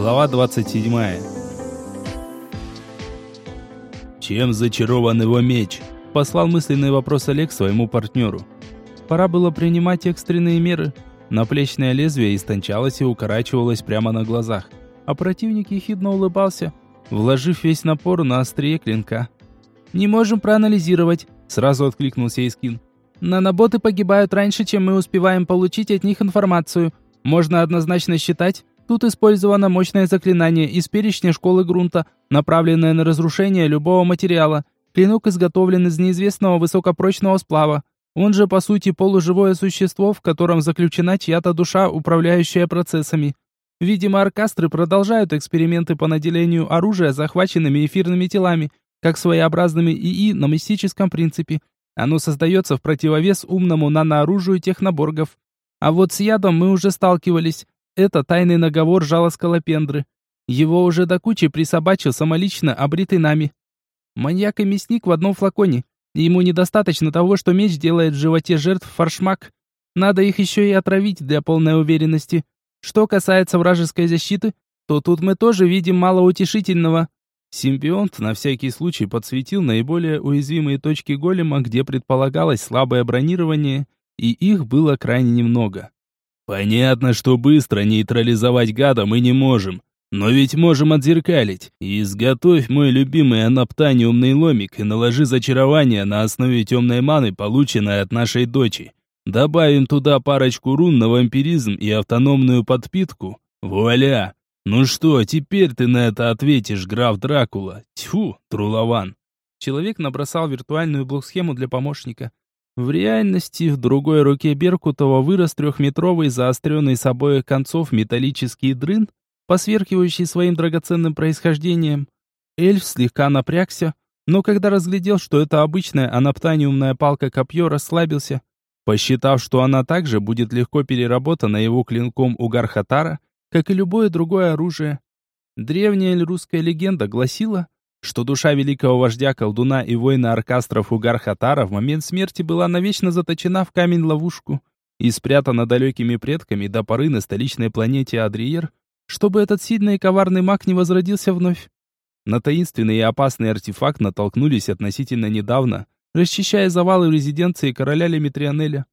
Глава 27. Чем зачарован его меч? Послал мысленный вопрос Олег своему партнеру. Пора было принимать экстренные меры. Наплечное лезвие истончалось и укорачивалось прямо на глазах. А противник ехидно улыбался, вложив весь напор на острие клинка. «Не можем проанализировать», — сразу откликнулся Искин. «Наноботы погибают раньше, чем мы успеваем получить от них информацию. Можно однозначно считать, Тут использовано мощное заклинание из перечня школы грунта, направленное на разрушение любого материала. Клинок изготовлен из неизвестного высокопрочного сплава. Он же, по сути, полуживое существо, в котором заключена чья-то душа, управляющая процессами. Видимо, оркастры продолжают эксперименты по наделению оружия захваченными эфирными телами, как своеобразными ИИ на мистическом принципе. Оно создается в противовес умному нанооружию техноборгов. А вот с ядом мы уже сталкивались. Это тайный наговор жала скалопендры. Его уже до кучи присобачил самолично обритый нами. Маньяк и мясник в одном флаконе. Ему недостаточно того, что меч делает в животе жертв форшмак. Надо их еще и отравить для полной уверенности. Что касается вражеской защиты, то тут мы тоже видим мало утешительного. Симбионт на всякий случай подсветил наиболее уязвимые точки голема, где предполагалось слабое бронирование, и их было крайне немного. Понятно, что быстро нейтрализовать гада мы не можем, но ведь можем отзеркалить. Изготовь мой любимый анаптаниумный ломик и наложи зачарование на основе темной маны, полученной от нашей дочи. Добавим туда парочку рун на вампиризм и автономную подпитку. Вуаля! Ну что, теперь ты на это ответишь, граф Дракула? Тьфу, Трулован. Человек набросал виртуальную блок-схему для помощника. В реальности в другой руке Беркутова вырос трехметровый заостренный с обоих концов металлический дрын, посверкивающий своим драгоценным происхождением. Эльф слегка напрягся, но когда разглядел, что это обычная анаптаниумная палка-копье, расслабился, посчитав, что она также будет легко переработана его клинком у Гархатара, как и любое другое оружие. Древняя русская легенда гласила, что душа великого вождя колдуна и воина оркастров Угар-Хатара в момент смерти была навечно заточена в камень-ловушку и спрятана далекими предками до поры на столичной планете Адриер, чтобы этот сильный и коварный маг не возродился вновь. На таинственный и опасный артефакт натолкнулись относительно недавно, расчищая завалы в резиденции короля Лемитрионеля.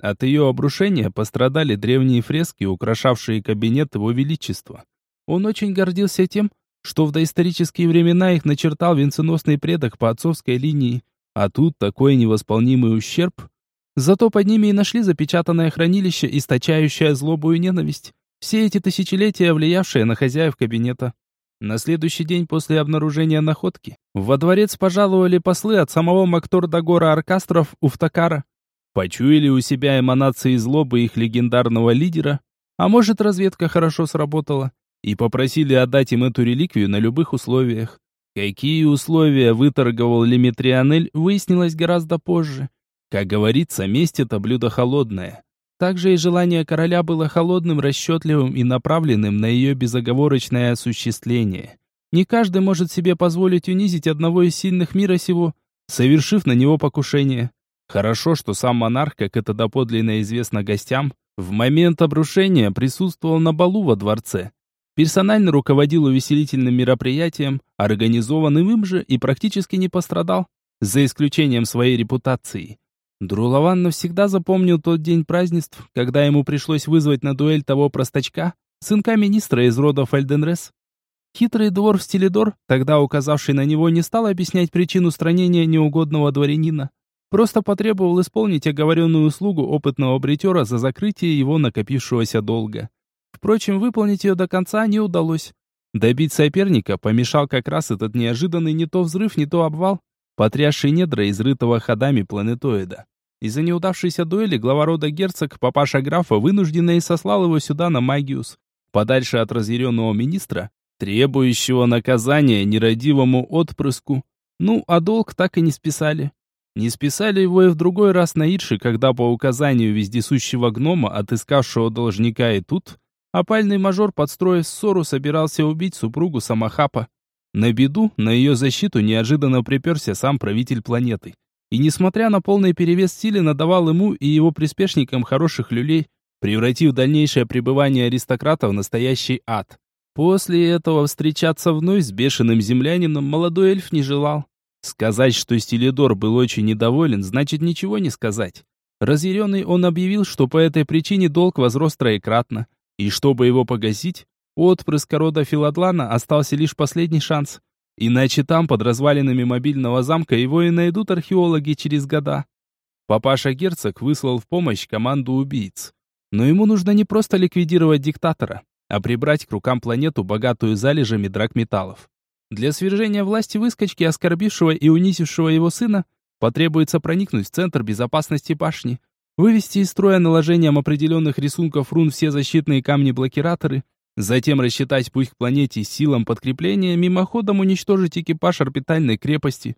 От ее обрушения пострадали древние фрески, украшавшие кабинет его величества. Он очень гордился тем, что в доисторические времена их начертал венценосный предок по отцовской линии, а тут такой невосполнимый ущерб. Зато под ними и нашли запечатанное хранилище, источающее злобу и ненависть, все эти тысячелетия влиявшие на хозяев кабинета. На следующий день после обнаружения находки во дворец пожаловали послы от самого Мактордагора Аркастров Уфтакара. Почуяли у себя эманации злобы их легендарного лидера, а может разведка хорошо сработала, и попросили отдать им эту реликвию на любых условиях. Какие условия выторговал Лимитрианель, выяснилось гораздо позже. Как говорится, месть это блюдо холодное. Также и желание короля было холодным, расчетливым и направленным на ее безоговорочное осуществление. Не каждый может себе позволить унизить одного из сильных мира сего, совершив на него покушение. Хорошо, что сам монарх, как это доподлинно известно гостям, в момент обрушения присутствовал на балу во дворце, Персонально руководил увеселительным мероприятием, организованным им же и практически не пострадал, за исключением своей репутации. Друлован навсегда запомнил тот день празднеств, когда ему пришлось вызвать на дуэль того простачка, сынка министра из рода Фальденрес. Хитрый двор Стилидор, тогда указавший на него, не стал объяснять причину странения неугодного дворянина. Просто потребовал исполнить оговоренную услугу опытного бритера за закрытие его накопившегося долга. Впрочем, выполнить ее до конца не удалось. Добить соперника помешал как раз этот неожиданный не то взрыв, не то обвал, потрясший недра изрытого ходами планетоида. Из-за неудавшейся дуэли глава рода герцог, папаша графа, вынужденно и сослал его сюда на Магиус, подальше от разъяренного министра, требующего наказания нерадивому отпрыску. Ну, а долг так и не списали. Не списали его и в другой раз на Ирше, когда по указанию вездесущего гнома, отыскавшего должника и тут, Опальный мажор, подстроив ссору, собирался убить супругу Самахапа. На беду, на ее защиту неожиданно приперся сам правитель планеты. И несмотря на полный перевес силы, надавал ему и его приспешникам хороших люлей, превратив дальнейшее пребывание аристократа в настоящий ад. После этого встречаться вновь с бешеным землянином молодой эльф не желал. Сказать, что Стилидор был очень недоволен, значит ничего не сказать. Разъяренный он объявил, что по этой причине долг возрос троекратно, и чтобы его погасить, у отпрыска рода Филадлана остался лишь последний шанс. Иначе там, под развалинами мобильного замка, его и найдут археологи через года. Папаша-герцог выслал в помощь команду убийц. Но ему нужно не просто ликвидировать диктатора, а прибрать к рукам планету, богатую залежами драгметаллов. Для свержения власти выскочки, оскорбившего и унизившего его сына, потребуется проникнуть в центр безопасности башни, вывести из строя наложением определенных рисунков рун все защитные камни-блокираторы, затем рассчитать путь к планете силам подкрепления, мимоходом уничтожить экипаж орбитальной крепости.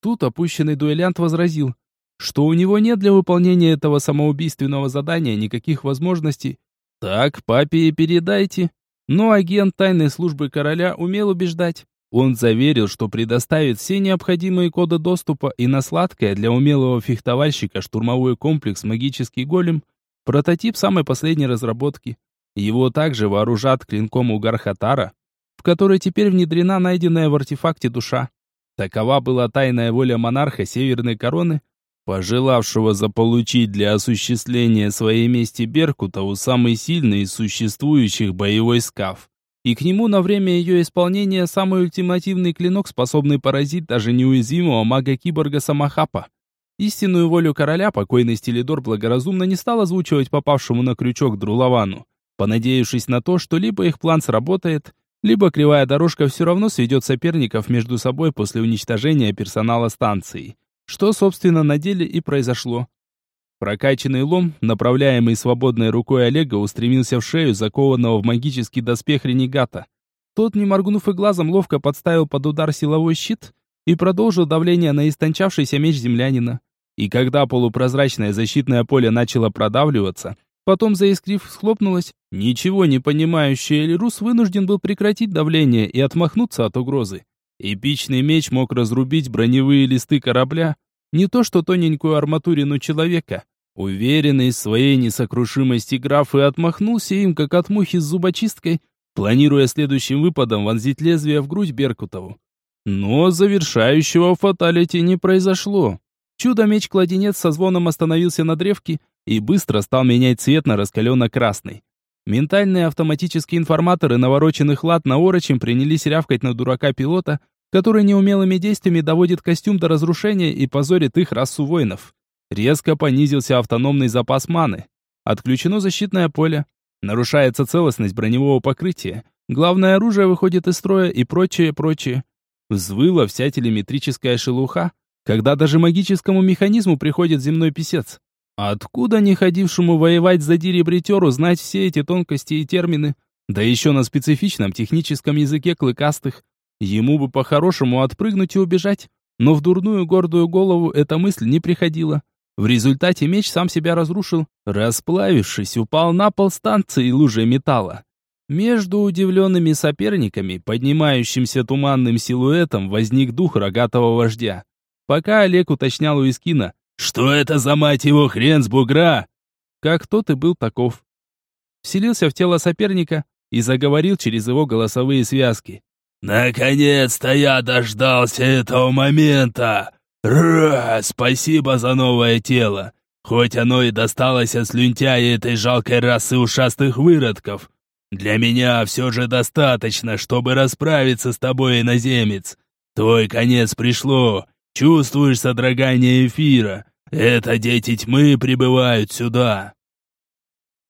Тут опущенный дуэлянт возразил, что у него нет для выполнения этого самоубийственного задания никаких возможностей, так, папе и передайте. Но агент тайной службы короля умел убеждать. Он заверил, что предоставит все необходимые коды доступа и на сладкое для умелого фехтовальщика штурмовой комплекс «Магический голем» прототип самой последней разработки. Его также вооружат клинком Угархатара, в который теперь внедрена найденная в артефакте душа. Такова была тайная воля монарха Северной Короны, пожелавшего заполучить для осуществления своей мести Беркута самый сильный из существующих боевой скаф. И к нему на время ее исполнения самый ультимативный клинок, способный поразить даже неуязвимого мага-киборга Самахапа. Истинную волю короля покойный Стелидор благоразумно не стал озвучивать попавшему на крючок Друлавану, понадеявшись на то, что либо их план сработает, либо кривая дорожка все равно сведет соперников между собой после уничтожения персонала станции. Что, собственно, на деле и произошло. Прокачанный лом, направляемый свободной рукой Олега, устремился в шею закованного в магический доспех ренегата. Тот, не моргнув и глазом, ловко подставил под удар силовой щит и продолжил давление на истончавшийся меч землянина. И когда полупрозрачное защитное поле начало продавливаться, потом, заискрив, схлопнулось, ничего не понимающий Эльрус вынужден был прекратить давление и отмахнуться от угрозы. Эпичный меч мог разрубить броневые листы корабля, не то что тоненькую арматурину человека. Уверенный в своей несокрушимости граф и отмахнулся им, как от мухи с зубочисткой, планируя следующим выпадом вонзить лезвие в грудь Беркутову. Но завершающего фаталити не произошло. Чудо-меч-кладенец со звоном остановился на древке и быстро стал менять цвет на раскаленно-красный. Ментальные автоматические информаторы навороченных лад на орочем принялись рявкать на дурака-пилота, который неумелыми действиями доводит костюм до разрушения и позорит их расу воинов. Резко понизился автономный запас маны. Отключено защитное поле. Нарушается целостность броневого покрытия. Главное оружие выходит из строя и прочее, прочее. Взвыла вся телеметрическая шелуха, когда даже магическому механизму приходит земной писец. Откуда не ходившему воевать за диребритеру знать все эти тонкости и термины? Да еще на специфичном техническом языке клыкастых. Ему бы по-хорошему отпрыгнуть и убежать. Но в дурную гордую голову эта мысль не приходила. В результате меч сам себя разрушил. Расплавившись, упал на пол станции лужей металла. Между удивленными соперниками, поднимающимся туманным силуэтом, возник дух рогатого вождя. Пока Олег уточнял у Искина, «Что это за мать его хрен с бугра?» Как тот и был таков. Вселился в тело соперника и заговорил через его голосовые связки. «Наконец-то я дождался этого момента! Ра, спасибо за новое тело! Хоть оно и досталось от слюнтяя этой жалкой расы ушастых выродков. Для меня все же достаточно, чтобы расправиться с тобой, иноземец. Твой конец пришло, Чувствуешь содрогание эфира? Это дети тьмы прибывают сюда.